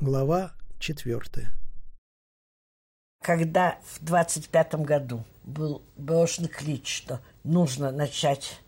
Глава четвертая. Когда в 25 году был брошен клич, что нужно начать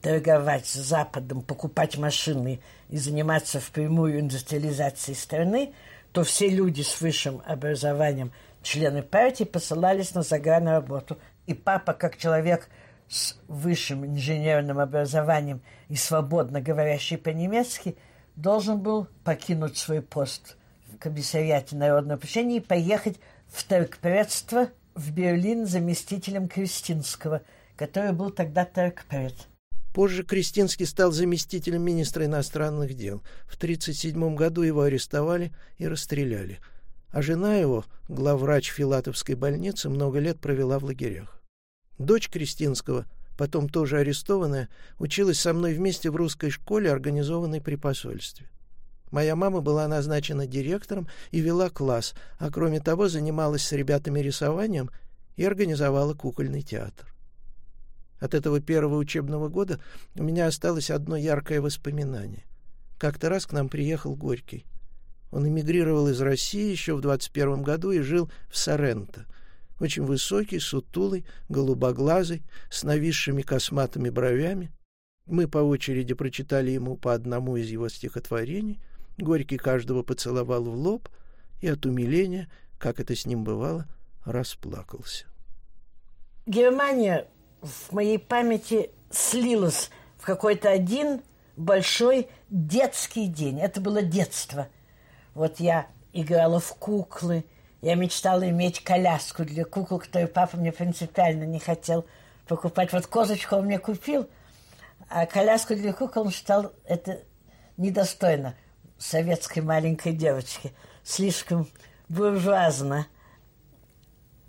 торговать с Западом, покупать машины и заниматься впрямую индустриализацией страны, то все люди с высшим образованием, члены партии, посылались на загранработу. И папа, как человек с высшим инженерным образованием и свободно говорящий по-немецки, должен был покинуть свой пост комиссариате народного прощения и поехать в торгпредство в Берлин заместителем Кристинского, который был тогда торгпред. Позже Кристинский стал заместителем министра иностранных дел. В 1937 году его арестовали и расстреляли. А жена его, главврач Филатовской больницы, много лет провела в лагерях. Дочь Кристинского, потом тоже арестованная, училась со мной вместе в русской школе, организованной при посольстве. Моя мама была назначена директором и вела класс, а кроме того занималась с ребятами рисованием и организовала кукольный театр. От этого первого учебного года у меня осталось одно яркое воспоминание. Как-то раз к нам приехал Горький. Он эмигрировал из России еще в 21 году и жил в Соренто. Очень высокий, сутулый, голубоглазый, с нависшими косматыми бровями. Мы по очереди прочитали ему по одному из его стихотворений. Горький каждого поцеловал в лоб и от умиления, как это с ним бывало, расплакался. Германия в моей памяти слилось в какой-то один большой детский день. Это было детство. Вот я играла в куклы, я мечтала иметь коляску для кукол, которую папа мне принципиально не хотел покупать. Вот козочку он мне купил, а коляску для кукол он считал это недостойно советской маленькой девочки. Слишком буржуазно.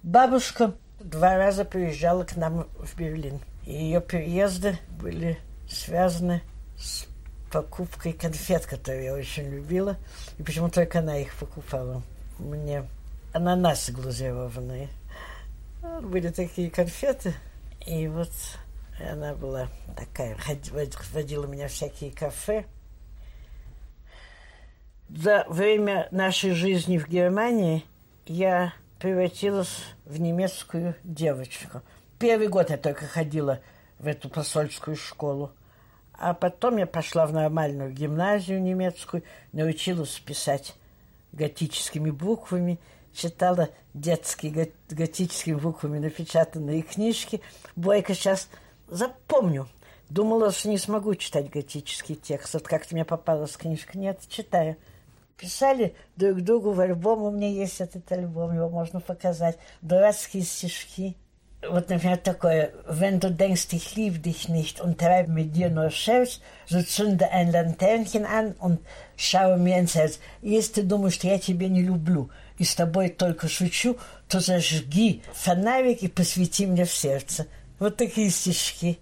Бабушка два раза приезжала к нам в Берлин. И ее переезды были связаны с покупкой конфет, которые я очень любила. И почему только она их покупала. Мне ананасы глазированные. Были такие конфеты. И вот она была такая, водила меня в всякие кафе. За время нашей жизни в Германии я превратилась в немецкую девочку. Первый год я только ходила в эту посольскую школу. А потом я пошла в нормальную гимназию немецкую, научилась писать готическими буквами, читала детские готическими буквами напечатанные книжки. Бойко сейчас запомню. Думала, что не смогу читать готический текст. Вот как-то мне попалась книжка. Нет, читаю писали друг другу в альбом. У меня есть этот альбом, его можно показать. Дурацкие стишки. Вот, например, такое, wenn du denkst, ich liebe dich nicht und treibe mit dir nur Scherz, so zünde ein Lanternchen an und schaue mir ins Herz. Если ты думаешь, что я тебя не люблю и с тобой только шучу, то зажги фонарик и посвети мне в сердце. Вот такие стишки.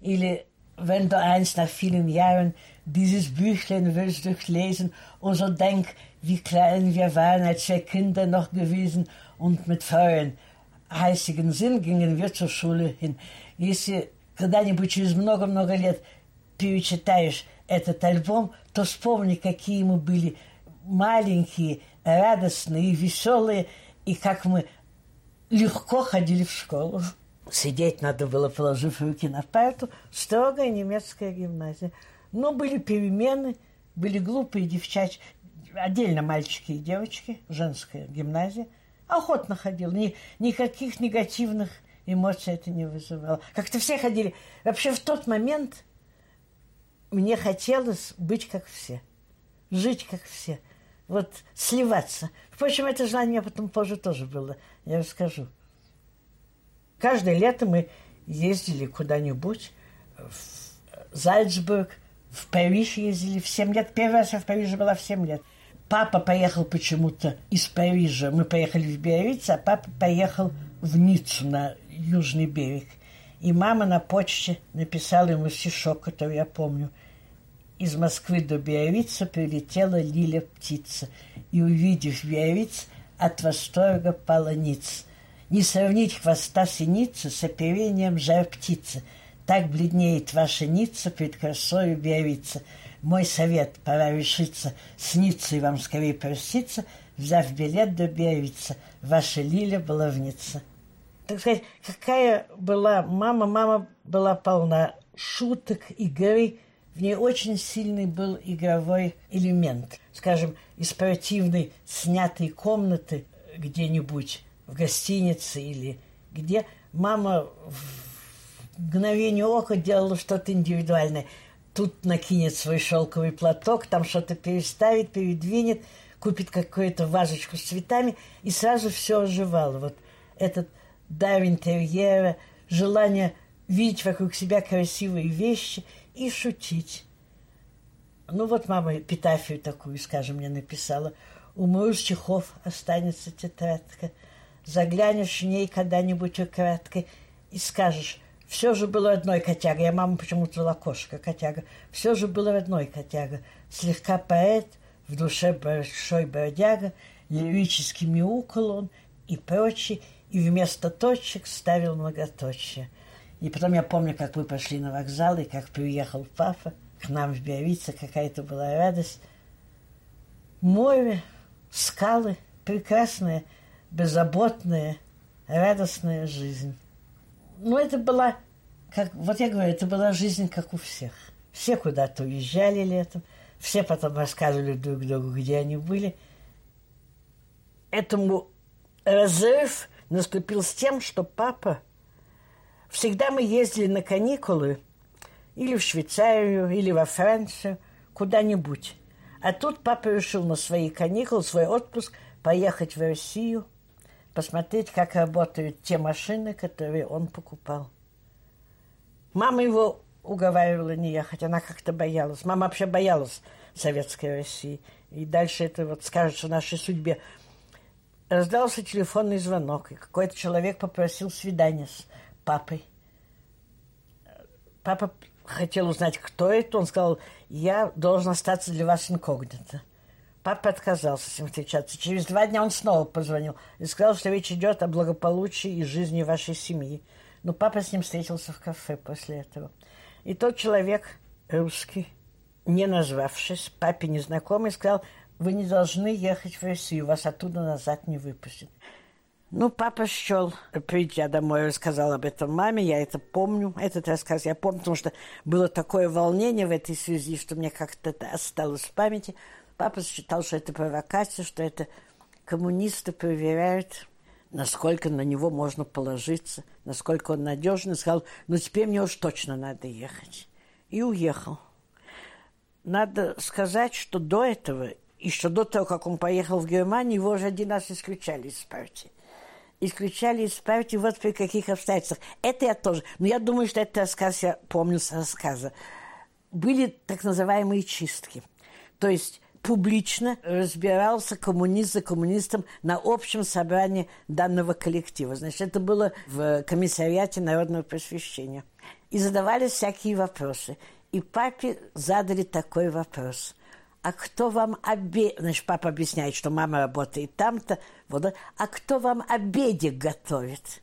Или wenn du einst nach vielen Jahren dieses Büchlein willst durchlesen und so denk, wie klein wir waren, als wir Kinder noch gewesen und mit vollen heißigen Sinn gingen wir zur Schule hin. Если когда-нибудь через много-много лет перечитаешь этот альбом, то вспомни, какие мы были маленькие, радостные и веселые, и как мы легко ходили в школу. Сидеть надо было, положив руки на парту. Строгая немецкая гимназия. Но были перемены, были глупые девчачки, отдельно мальчики и девочки, женская гимназия. Охотно ходил, ни, никаких негативных эмоций это не вызывало. Как-то все ходили. Вообще в тот момент мне хотелось быть как все, жить как все, вот сливаться. Впрочем, это желание потом позже тоже было, я расскажу. Каждое лето мы ездили куда-нибудь в Зальцбург, в Париж ездили в 7 лет. Первый раз я в Париже была в 7 лет. Папа поехал почему-то из Парижа. Мы поехали в Биарриц, а папа поехал в Ниццу на южный берег. И мама на почте написала ему стишок, который я помню. Из Москвы до Биаррица прилетела Лиля птица, и, увидев Биарриц, от восторга пала ниц. Не сравнить хвоста синицы с оперением жар птицы – так бледнеет ваша ница пред красою Биаррица. Мой совет, пора решиться, снится и вам скорее проститься, взяв билет до Биовица, ваша Лиля баловница. Так сказать, какая была мама? Мама была полна шуток, игры. В ней очень сильный был игровой элемент. Скажем, из спортивной снятой комнаты где-нибудь в гостинице или где мама в мгновение ока делала что-то индивидуальное. Тут накинет свой шелковый платок, там что-то переставит, передвинет, купит какую-то вазочку с цветами, и сразу все оживало. Вот этот дар интерьера, желание видеть вокруг себя красивые вещи и шутить. Ну вот мама эпитафию такую, скажем, мне написала. Умру с чехов, останется тетрадка. Заглянешь в ней когда-нибудь украдкой и скажешь, все же было одной котяга. Я мама почему-то звала кошка котяга. Все же было одной котяга. Слегка поэт, в душе большой бродяга, лирически мяукал он и прочее, и вместо точек ставил многоточие. И потом я помню, как мы пошли на вокзал, и как приехал папа к нам в Биорице, какая-то была радость. Море, скалы, прекрасная, беззаботная, радостная жизнь. Ну, это была, как, вот я говорю, это была жизнь, как у всех. Все куда-то уезжали летом, все потом рассказывали друг другу, где они были. Этому разрыв наступил с тем, что папа... Всегда мы ездили на каникулы или в Швейцарию, или во Францию, куда-нибудь. А тут папа решил на свои каникулы, свой отпуск поехать в Россию, посмотреть, как работают те машины, которые он покупал. Мама его уговаривала не ехать, она как-то боялась. Мама вообще боялась Советской России. И дальше это вот скажется нашей судьбе. Раздался телефонный звонок, и какой-то человек попросил свидания с папой. Папа хотел узнать, кто это. Он сказал, я должен остаться для вас инкогнито. Папа отказался с ним встречаться. Через два дня он снова позвонил и сказал, что речь идет о благополучии и жизни вашей семьи. Но папа с ним встретился в кафе после этого. И тот человек, русский, не назвавшись, папе незнакомый, сказал, вы не должны ехать в Россию, вас оттуда назад не выпустят. Ну, папа счел, придя домой, рассказал об этом маме, я это помню, этот рассказ я помню, потому что было такое волнение в этой связи, что мне как-то это осталось в памяти. Папа считал, что это провокация, что это коммунисты проверяют, насколько на него можно положиться, насколько он надежный. Сказал, ну теперь мне уж точно надо ехать. И уехал. Надо сказать, что до этого, еще до того, как он поехал в Германию, его уже один раз исключали из партии. Исключали из партии вот при каких обстоятельствах. Это я тоже. Но я думаю, что этот рассказ я помню с рассказа. Были так называемые чистки. То есть публично разбирался коммунист за коммунистом на общем собрании данного коллектива. Значит, это было в комиссариате народного просвещения. И задавались всякие вопросы. И папе задали такой вопрос. А кто вам обед... Значит, папа объясняет, что мама работает там-то. Вот, а кто вам обедик готовит?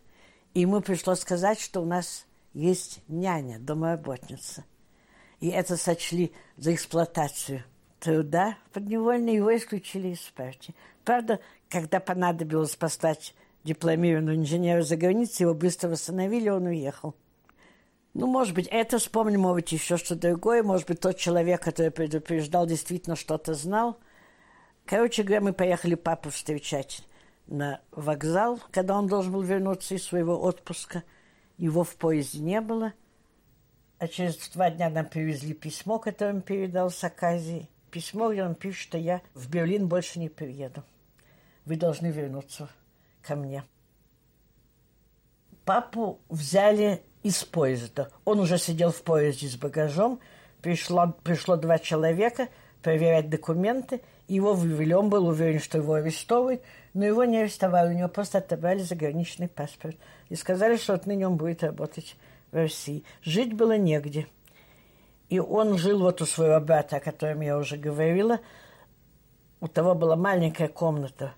И ему пришлось сказать, что у нас есть няня, домоработница. И это сочли за эксплуатацию труда подневольно, его исключили из партии. Правда, когда понадобилось послать дипломированного инженера за границу, его быстро восстановили, он уехал. Ну, может быть, это вспомним, может быть, еще что-то другое. Может быть, тот человек, который предупреждал, действительно что-то знал. Короче говоря, мы поехали папу встречать на вокзал, когда он должен был вернуться из своего отпуска. Его в поезде не было. А через два дня нам привезли письмо, которое он передал с Аказии. Письмо, где он пишет, что я в Берлин больше не приеду. Вы должны вернуться ко мне. Папу взяли из поезда. Он уже сидел в поезде с багажом. Пришло, пришло два человека проверять документы. Его вывели. Он был уверен, что его арестовывают, но его не арестовали. У него просто отобрали заграничный паспорт. И сказали, что отныне он будет работать в России. Жить было негде. И он жил вот у своего брата, о котором я уже говорила. У того была маленькая комната,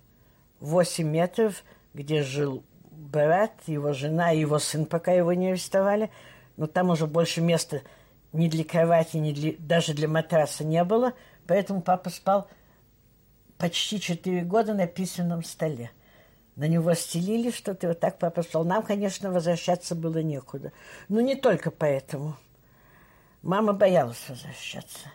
8 метров, где жил брат, его жена и его сын, пока его не арестовали. Но там уже больше места ни для кровати, ни для, даже для матраса не было, поэтому папа спал почти четыре года на письменном столе. На него стелили что-то, вот так папа спал. Нам, конечно, возвращаться было некуда. Но не только поэтому. Мама боялась возвращаться.